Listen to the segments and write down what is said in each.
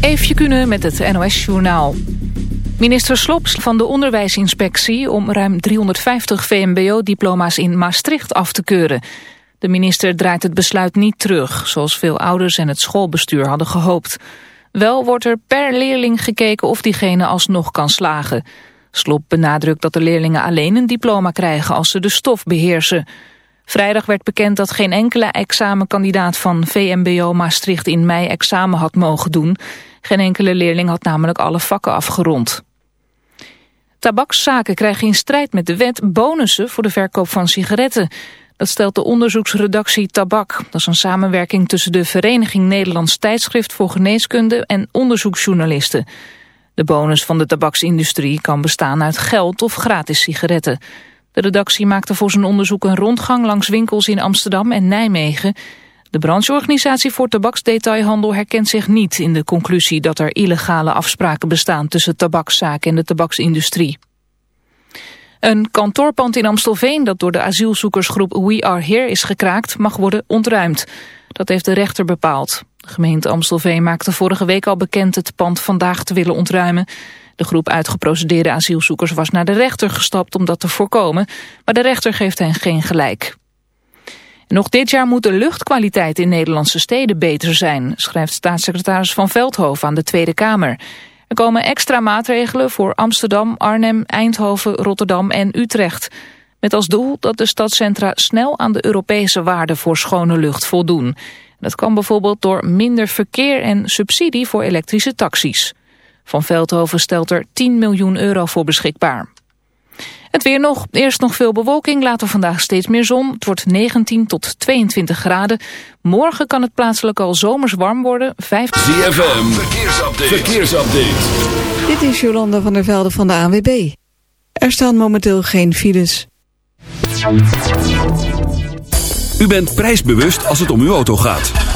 Eefje Kunnen met het NOS-journaal. Minister Slops van de onderwijsinspectie om ruim 350 VMBO-diploma's in Maastricht af te keuren. De minister draait het besluit niet terug, zoals veel ouders en het schoolbestuur hadden gehoopt. Wel wordt er per leerling gekeken of diegene alsnog kan slagen. Slop benadrukt dat de leerlingen alleen een diploma krijgen als ze de stof beheersen. Vrijdag werd bekend dat geen enkele examenkandidaat van VMBO Maastricht in mei examen had mogen doen. Geen enkele leerling had namelijk alle vakken afgerond. Tabakszaken krijgen in strijd met de wet bonussen voor de verkoop van sigaretten. Dat stelt de onderzoeksredactie Tabak. Dat is een samenwerking tussen de Vereniging Nederlands Tijdschrift voor Geneeskunde en onderzoeksjournalisten. De bonus van de tabaksindustrie kan bestaan uit geld of gratis sigaretten. De redactie maakte voor zijn onderzoek een rondgang langs winkels in Amsterdam en Nijmegen. De brancheorganisatie voor tabaksdetailhandel herkent zich niet in de conclusie dat er illegale afspraken bestaan tussen tabakszaken en de tabaksindustrie. Een kantoorpand in Amstelveen dat door de asielzoekersgroep We Are Here is gekraakt mag worden ontruimd. Dat heeft de rechter bepaald. De gemeente Amstelveen maakte vorige week al bekend het pand vandaag te willen ontruimen. De groep uitgeprocedeerde asielzoekers was naar de rechter gestapt om dat te voorkomen, maar de rechter geeft hen geen gelijk. Nog dit jaar moet de luchtkwaliteit in Nederlandse steden beter zijn, schrijft staatssecretaris Van Veldhoven aan de Tweede Kamer. Er komen extra maatregelen voor Amsterdam, Arnhem, Eindhoven, Rotterdam en Utrecht. Met als doel dat de stadcentra snel aan de Europese waarden voor schone lucht voldoen. Dat kan bijvoorbeeld door minder verkeer en subsidie voor elektrische taxis. Van Veldhoven stelt er 10 miljoen euro voor beschikbaar. Het weer nog. Eerst nog veel bewolking, later vandaag steeds meer zon. Het wordt 19 tot 22 graden. Morgen kan het plaatselijk al zomers warm worden. 15... ZFM, verkeersupdate. verkeersupdate. Dit is Jolanda van der Velde van de ANWB. Er staan momenteel geen files. U bent prijsbewust als het om uw auto gaat.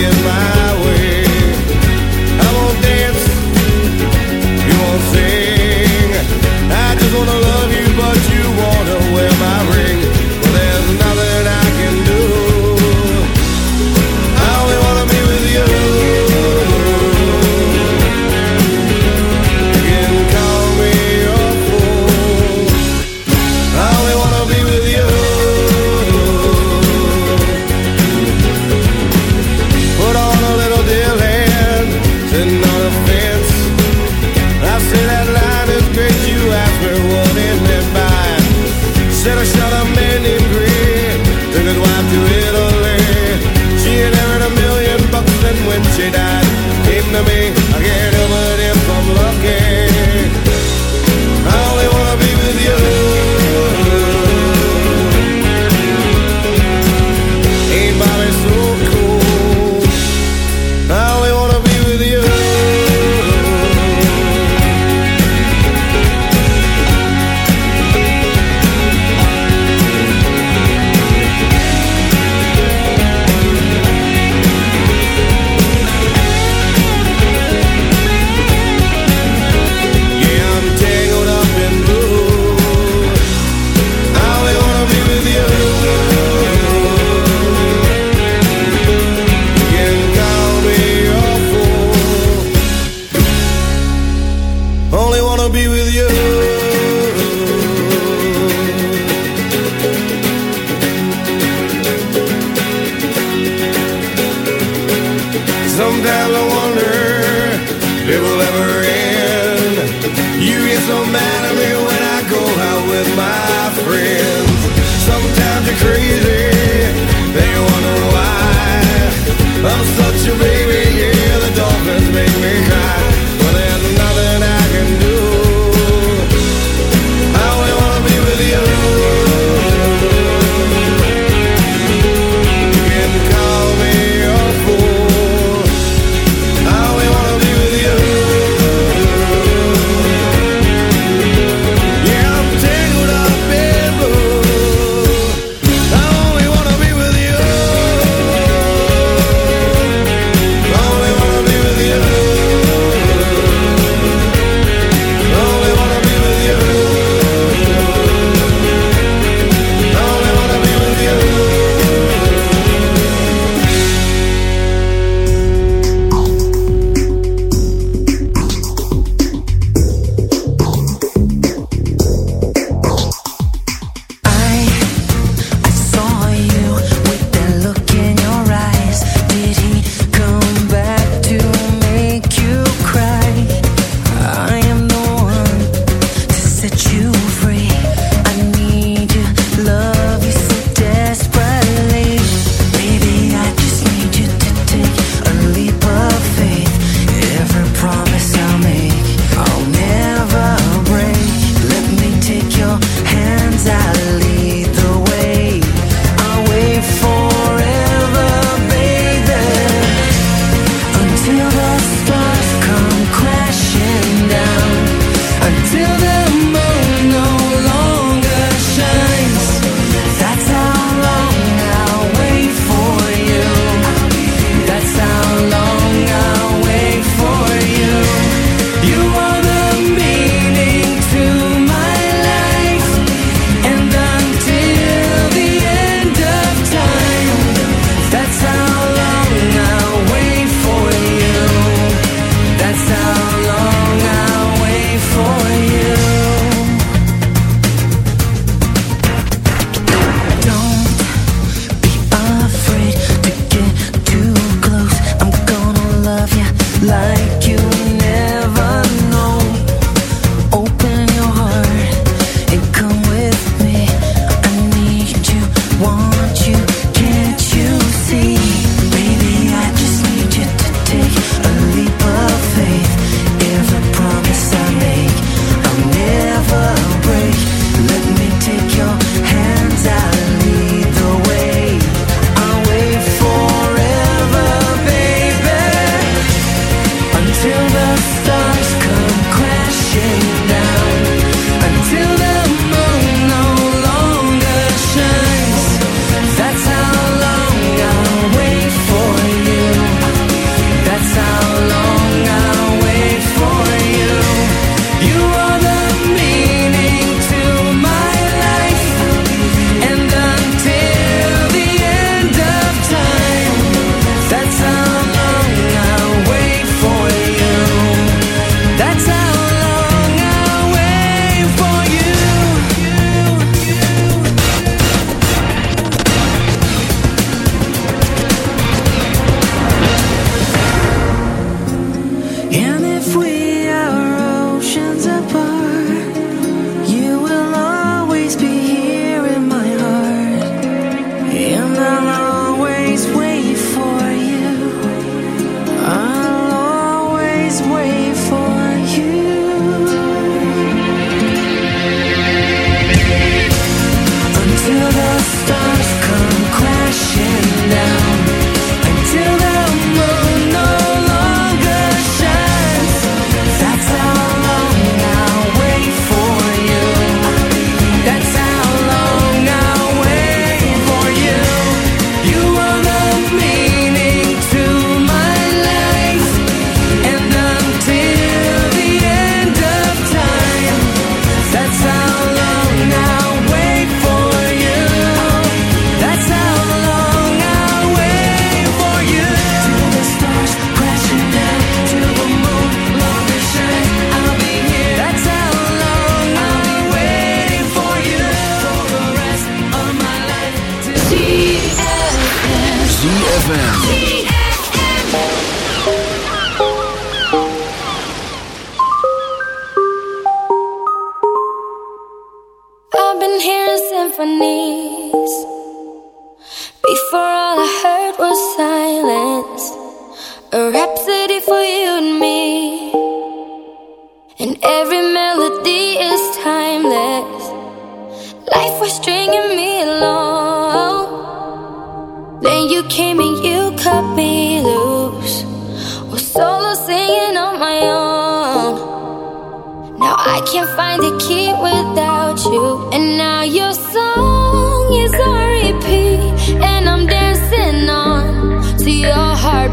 if my. It's so mad at me when I go out with my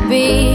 be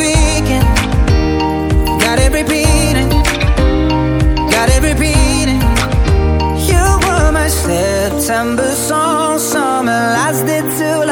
September song, summer lasted too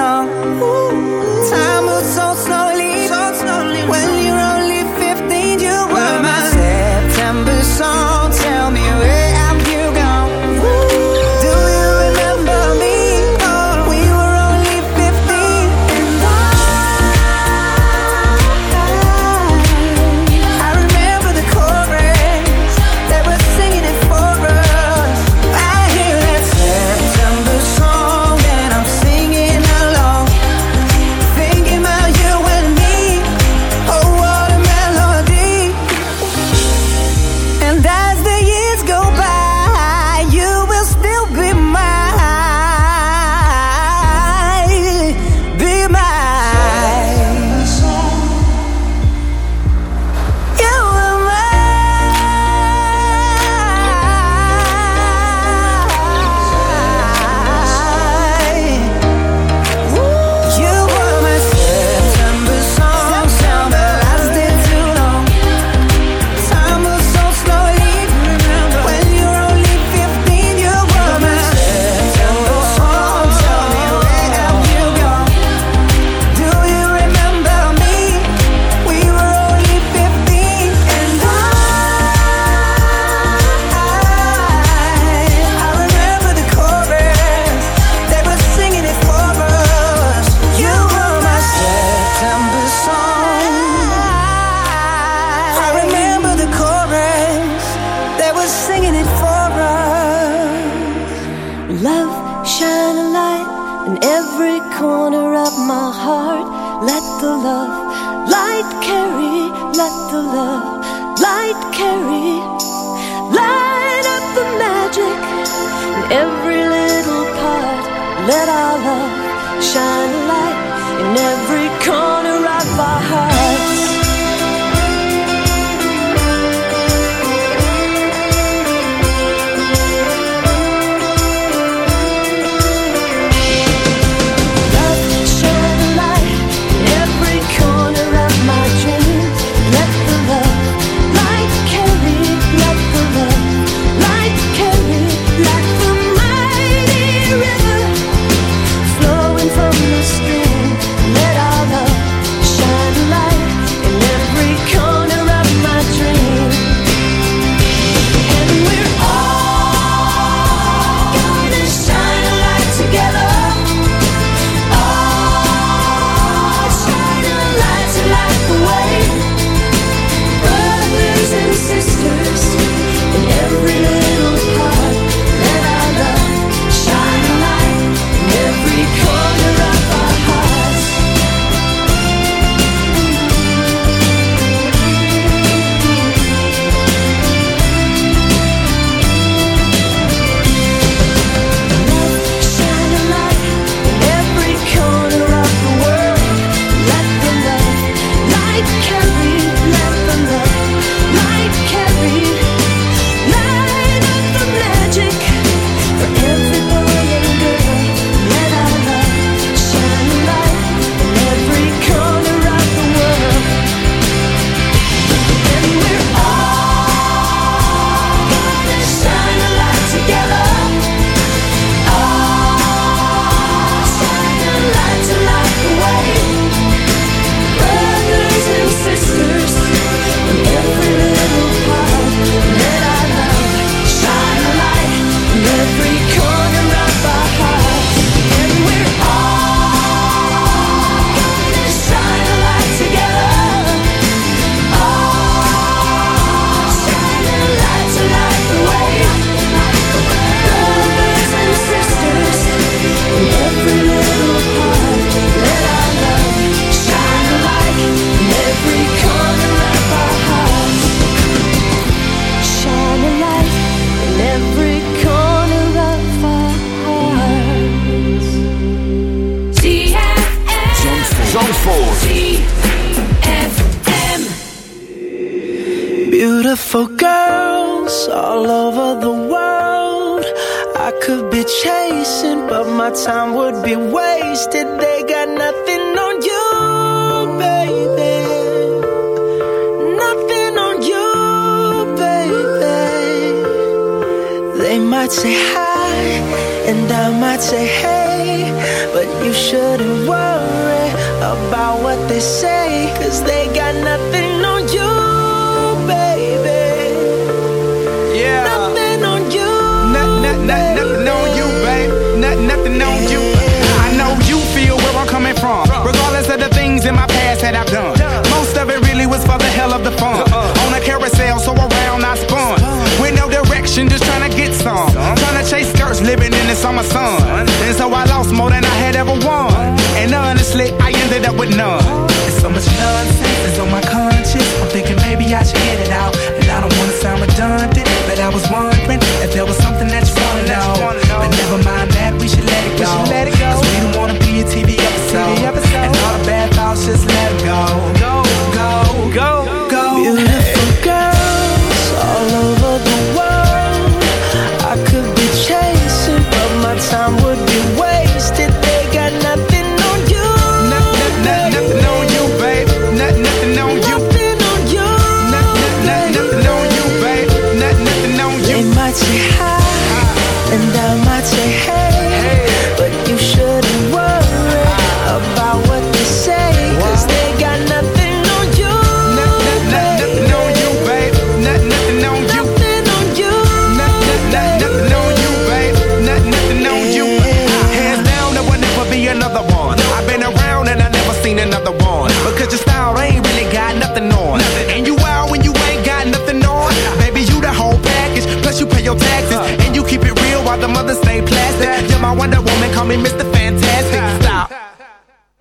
my son.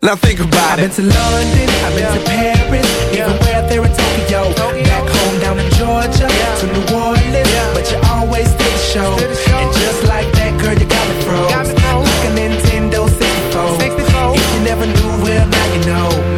Now think about I've it. I've been to London, I've been yeah. to Paris, yeah. even where there in Tokyo. Tokyo. Back home down in Georgia, yeah. to New Orleans, but you always did the show. And just like that, girl, you got me froze. Got me froze. Like a Nintendo 64. 64. If you never knew, well now you know